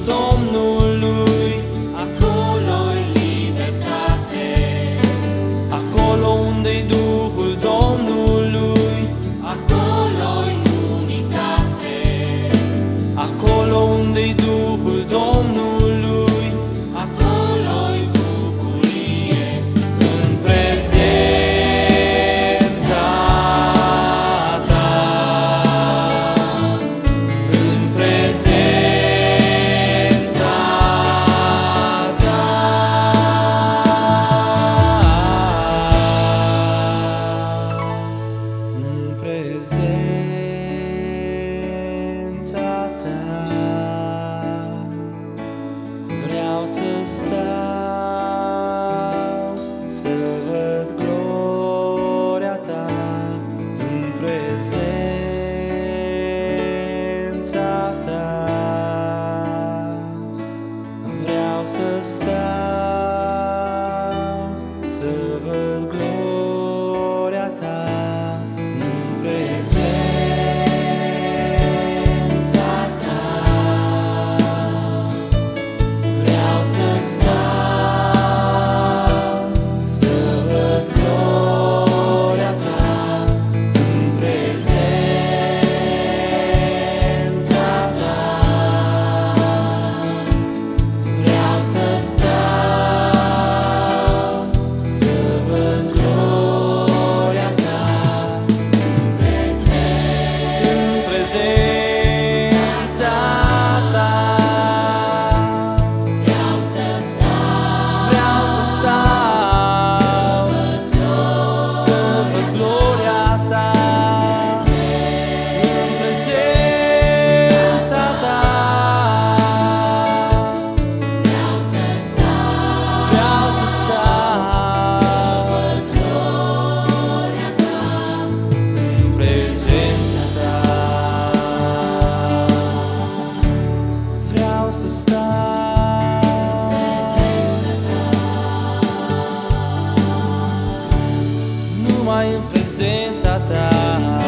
dans houses down. Presença ta